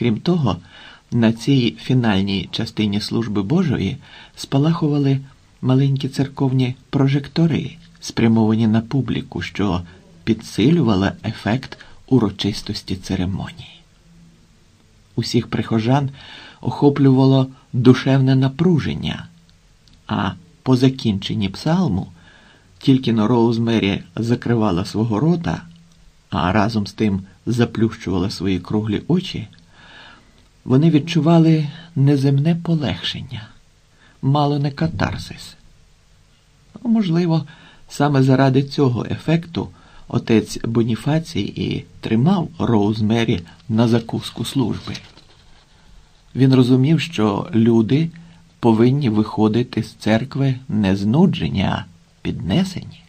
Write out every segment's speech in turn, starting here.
Крім того, на цій фінальній частині служби Божої спалахували маленькі церковні прожектори, спрямовані на публіку, що підсилювала ефект урочистості церемонії. Усіх прихожан охоплювало душевне напруження, а по закінченні псалму тільки но Роузмері закривала свого рота, а разом з тим заплющувала свої круглі очі, вони відчували неземне полегшення, мало не катарсис. Можливо, саме заради цього ефекту отець Боніфацій і тримав Роузмері на закуску служби. Він розумів, що люди повинні виходити з церкви не знуджені, а піднесені.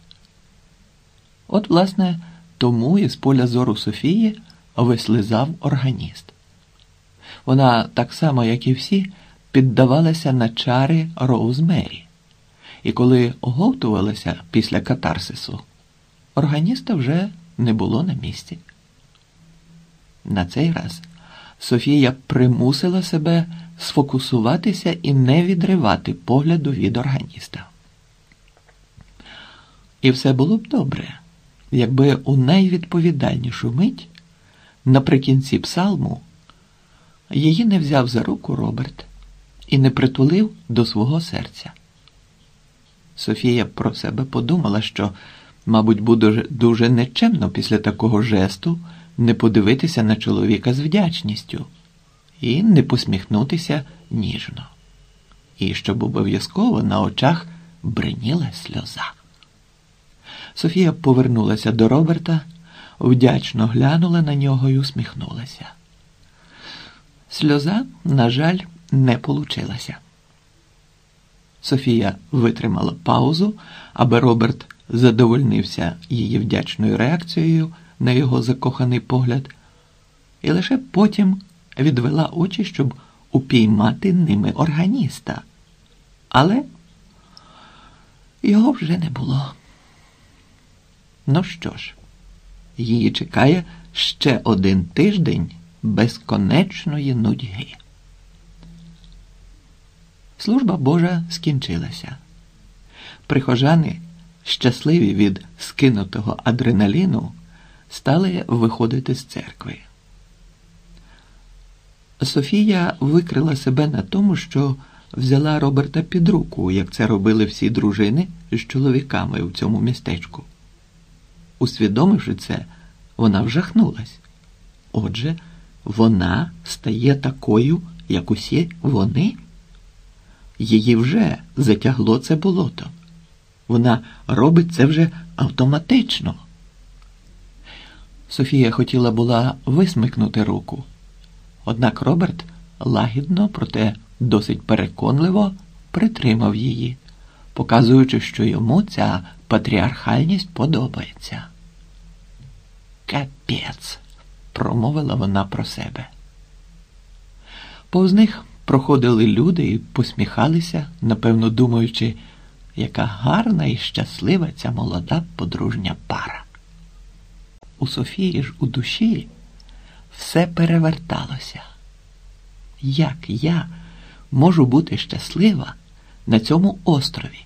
От, власне, тому із поля зору Софії вислизав органіст. Вона, так само, як і всі, піддавалася на чари Роузмері, і коли оговтувалася після катарсису, органіста вже не було на місці. На цей раз Софія примусила себе сфокусуватися і не відривати погляду від органіста. І все було б добре, якби у найвідповідальнішу мить наприкінці псалму її не взяв за руку Роберт і не притулив до свого серця. Софія про себе подумала, що, мабуть, буде дуже нечемно після такого жесту не подивитися на чоловіка з вдячністю і не посміхнутися ніжно, і щоб обов'язково на очах бриніла сльоза. Софія повернулася до Роберта, вдячно глянула на нього і усміхнулася. Сльоза, на жаль, не получилася. Софія витримала паузу, аби Роберт задовольнився її вдячною реакцією на його закоханий погляд, і лише потім відвела очі, щоб упіймати ними органіста. Але його вже не було. Ну що ж, її чекає ще один тиждень безконечної нудьги. Служба Божа скінчилася. Прихожани, щасливі від скинутого адреналіну, стали виходити з церкви. Софія викрила себе на тому, що взяла Роберта під руку, як це робили всі дружини з чоловіками в цьому містечку. Усвідомивши це, вона вжахнулась. Отже, вона стає такою, як усі вони. Її вже затягло це болото. Вона робить це вже автоматично. Софія хотіла була висмикнути руку, однак Роберт лагідно, проте досить переконливо притримав її, показуючи, що йому ця патріархальність подобається. Капець, промовила вона про себе. Повз них проходили люди і посміхалися, напевно, думаючи, яка гарна і щаслива ця молода подружня пара. У Софії ж у душі все переверталося. Як я можу бути щаслива на цьому острові,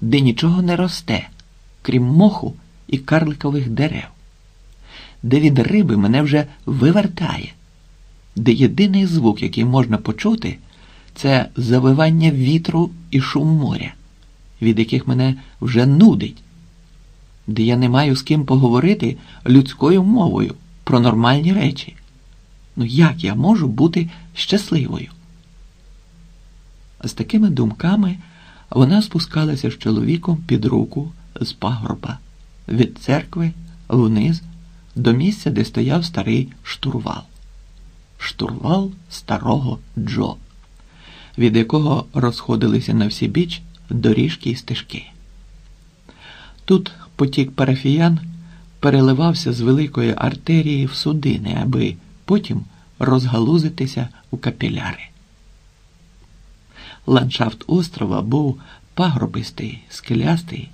де нічого не росте, крім моху і карликових дерев, де від риби мене вже вивертає, де єдиний звук, який можна почути, це завивання вітру і шум моря, від яких мене вже нудить, де я не маю з ким поговорити людською мовою про нормальні речі. Ну як я можу бути щасливою? З такими думками вона спускалася з чоловіком під руку з пагорба від церкви вниз до місця, де стояв старий штурвал. Штурвал старого Джо, від якого розходилися на всі біч доріжки і стежки. Тут потік парафіян переливався з великої артерії в судини, аби потім розгалузитися у капіляри. Ландшафт острова був пагробистий, скелястий,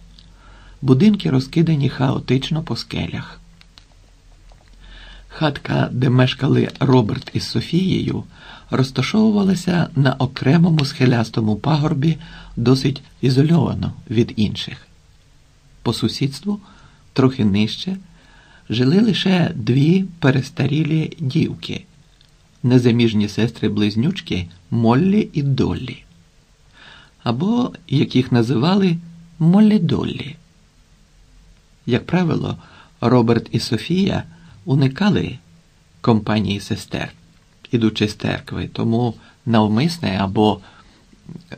будинки розкидані хаотично по скелях. Хатка, де мешкали Роберт із Софією, розташовувалася на окремому схилястому пагорбі, досить ізольовано від інших. По сусідству, трохи нижче, жили лише дві перестарілі дівки, незаміжні сестри-близнючки Моллі і Доллі, або як їх називали Моллі Доллі. Як правило, Роберт і Софія уникали компанії сестер, ідучи з церкви, тому навмисне або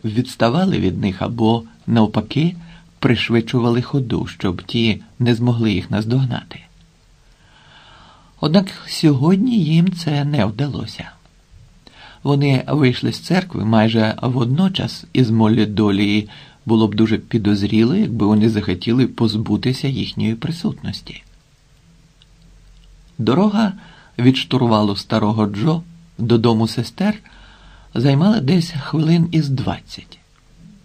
відставали від них, або навпаки пришвидшували ходу, щоб ті не змогли їх наздогнати. Однак сьогодні їм це не вдалося. Вони вийшли з церкви майже водночас із Моллі Долії було б дуже підозріло, якби вони захотіли позбутися їхньої присутності. Дорога від штурвалу старого Джо додому сестер займала десь хвилин із двадцять.